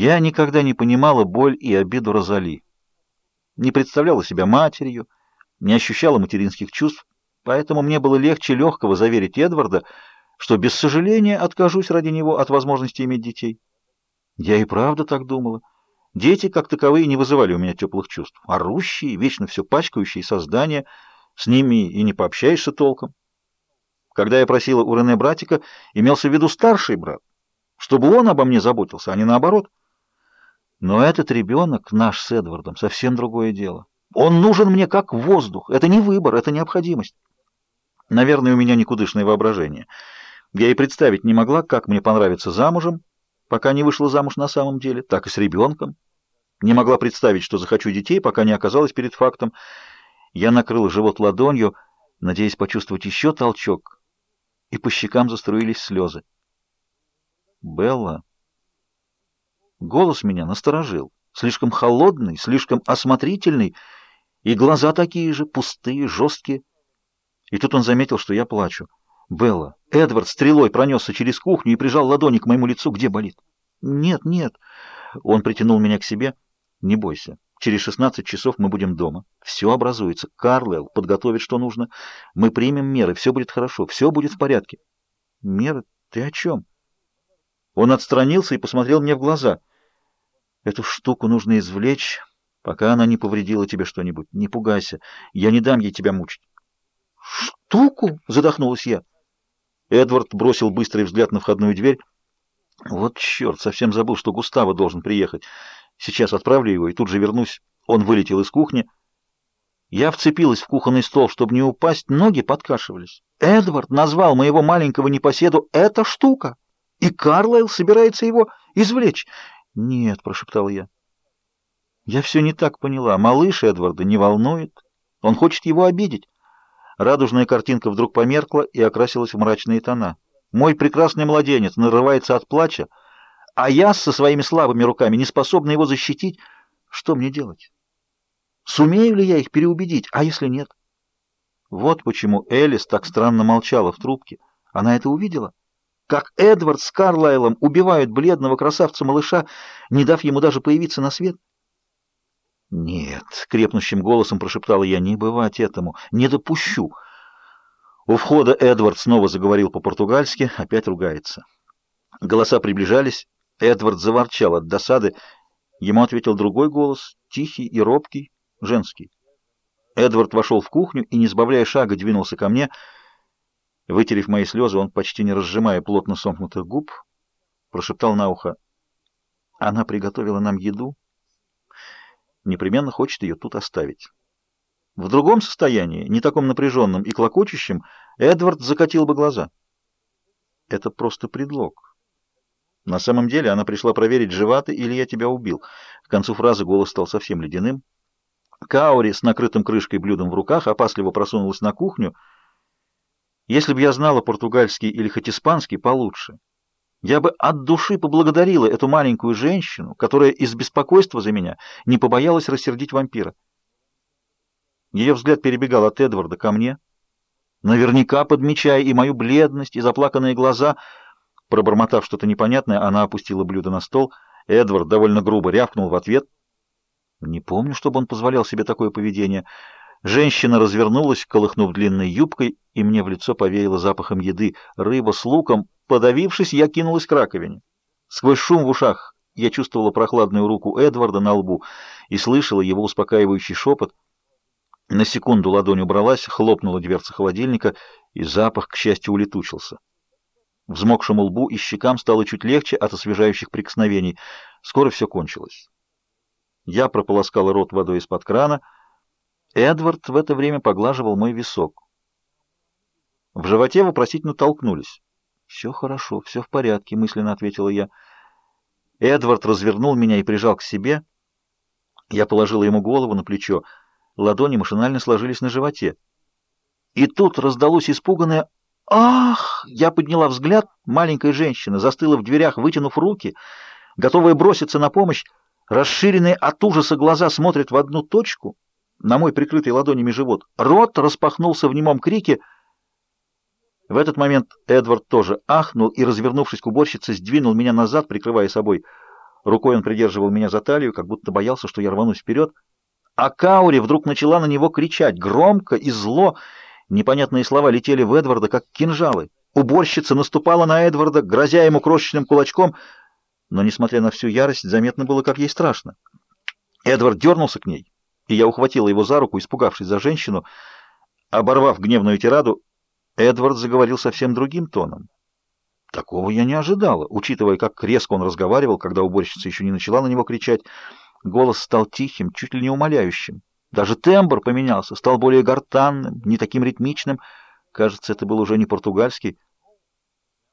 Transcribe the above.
Я никогда не понимала боль и обиду Розали. Не представляла себя матерью, не ощущала материнских чувств, поэтому мне было легче легкого заверить Эдварда, что без сожаления откажусь ради него от возможности иметь детей. Я и правда так думала. Дети, как таковые, не вызывали у меня теплых чувств. Орущие, вечно все пачкающие создания, с ними и не пообщаешься толком. Когда я просила у Рене братика, имелся в виду старший брат, чтобы он обо мне заботился, а не наоборот. Но этот ребенок, наш с Эдвардом, совсем другое дело. Он нужен мне как воздух. Это не выбор, это необходимость. Наверное, у меня никудышное воображение. Я и представить не могла, как мне понравится замужем, пока не вышла замуж на самом деле, так и с ребенком. Не могла представить, что захочу детей, пока не оказалась перед фактом. Я накрыла живот ладонью, надеясь почувствовать еще толчок, и по щекам заструились слезы. «Белла...» Голос меня насторожил. Слишком холодный, слишком осмотрительный, и глаза такие же, пустые, жесткие. И тут он заметил, что я плачу. «Белла, Эдвард стрелой пронесся через кухню и прижал ладони к моему лицу. Где болит?» «Нет, нет». Он притянул меня к себе. «Не бойся. Через 16 часов мы будем дома. Все образуется. Карлел подготовит, что нужно. Мы примем меры. Все будет хорошо. Все будет в порядке». «Меры? Ты о чем?» Он отстранился и посмотрел мне в глаза. «Эту штуку нужно извлечь, пока она не повредила тебе что-нибудь. Не пугайся. Я не дам ей тебя мучить». «Штуку?» — задохнулась я. Эдвард бросил быстрый взгляд на входную дверь. «Вот черт, совсем забыл, что Густаво должен приехать. Сейчас отправлю его и тут же вернусь». Он вылетел из кухни. Я вцепилась в кухонный стол, чтобы не упасть, ноги подкашивались. Эдвард назвал моего маленького непоседу «эта штука», и Карлайл собирается его извлечь. «Нет», — прошептал я. Я все не так поняла. Малыш Эдварда не волнует. Он хочет его обидеть. Радужная картинка вдруг померкла и окрасилась в мрачные тона. Мой прекрасный младенец нарывается от плача, а я со своими слабыми руками не способна его защитить. Что мне делать? Сумею ли я их переубедить, а если нет? Вот почему Элис так странно молчала в трубке. Она это увидела. Как Эдвард с Карлайлом убивают бледного красавца-малыша, не дав ему даже появиться на свет. «Нет», — крепнущим голосом прошептала я, — «не бывать этому, не допущу». У входа Эдвард снова заговорил по-португальски, опять ругается. Голоса приближались, Эдвард заворчал от досады. Ему ответил другой голос, тихий и робкий, женский. Эдвард вошел в кухню и, не сбавляя шага, двинулся ко мне. Вытерев мои слезы, он, почти не разжимая плотно сомкнутых губ, прошептал на ухо. «Она приготовила нам еду, непременно хочет ее тут оставить. В другом состоянии, не таком напряженном и клокочущем, Эдвард закатил бы глаза. Это просто предлог. На самом деле она пришла проверить, жива ты или я тебя убил. К концу фразы голос стал совсем ледяным. Каури с накрытым крышкой блюдом в руках опасливо просунулась на кухню. Если бы я знала португальский или хоть испанский, получше. Я бы от души поблагодарила эту маленькую женщину, которая из беспокойства за меня не побоялась рассердить вампира. Ее взгляд перебегал от Эдварда ко мне, наверняка подмечая и мою бледность, и заплаканные глаза. Пробормотав что-то непонятное, она опустила блюдо на стол. Эдвард довольно грубо рявкнул в ответ. Не помню, чтобы он позволял себе такое поведение. Женщина развернулась, колыхнув длинной юбкой, и мне в лицо повеяло запахом еды. Рыба с луком Подавившись, я кинулась к раковине. Сквозь шум в ушах я чувствовала прохладную руку Эдварда на лбу и слышала его успокаивающий шепот. На секунду ладонь убралась, хлопнула дверца холодильника, и запах, к счастью, улетучился. Взмокшему лбу и щекам стало чуть легче от освежающих прикосновений. Скоро все кончилось. Я прополоскала рот водой из-под крана. Эдвард в это время поглаживал мой висок. В животе вопросительно толкнулись. «Все хорошо, все в порядке», — мысленно ответила я. Эдвард развернул меня и прижал к себе. Я положила ему голову на плечо. Ладони машинально сложились на животе. И тут раздалось испуганное «Ах!» Я подняла взгляд. Маленькая женщина застыла в дверях, вытянув руки, готовая броситься на помощь. Расширенные от ужаса глаза смотрят в одну точку, на мой прикрытый ладонями живот. Рот распахнулся в немом крике — в этот момент Эдвард тоже ахнул и, развернувшись к уборщице, сдвинул меня назад, прикрывая собой. Рукой он придерживал меня за талию, как будто боялся, что я рванусь вперед. А Каури вдруг начала на него кричать, громко и зло. Непонятные слова летели в Эдварда, как кинжалы. Уборщица наступала на Эдварда, грозя ему крошечным кулачком, но, несмотря на всю ярость, заметно было, как ей страшно. Эдвард дернулся к ней, и я ухватила его за руку, испугавшись за женщину. Оборвав гневную тираду, Эдвард заговорил совсем другим тоном. Такого я не ожидала, учитывая, как резко он разговаривал, когда уборщица еще не начала на него кричать. Голос стал тихим, чуть ли не умоляющим. Даже тембр поменялся, стал более гортанным, не таким ритмичным. Кажется, это был уже не португальский.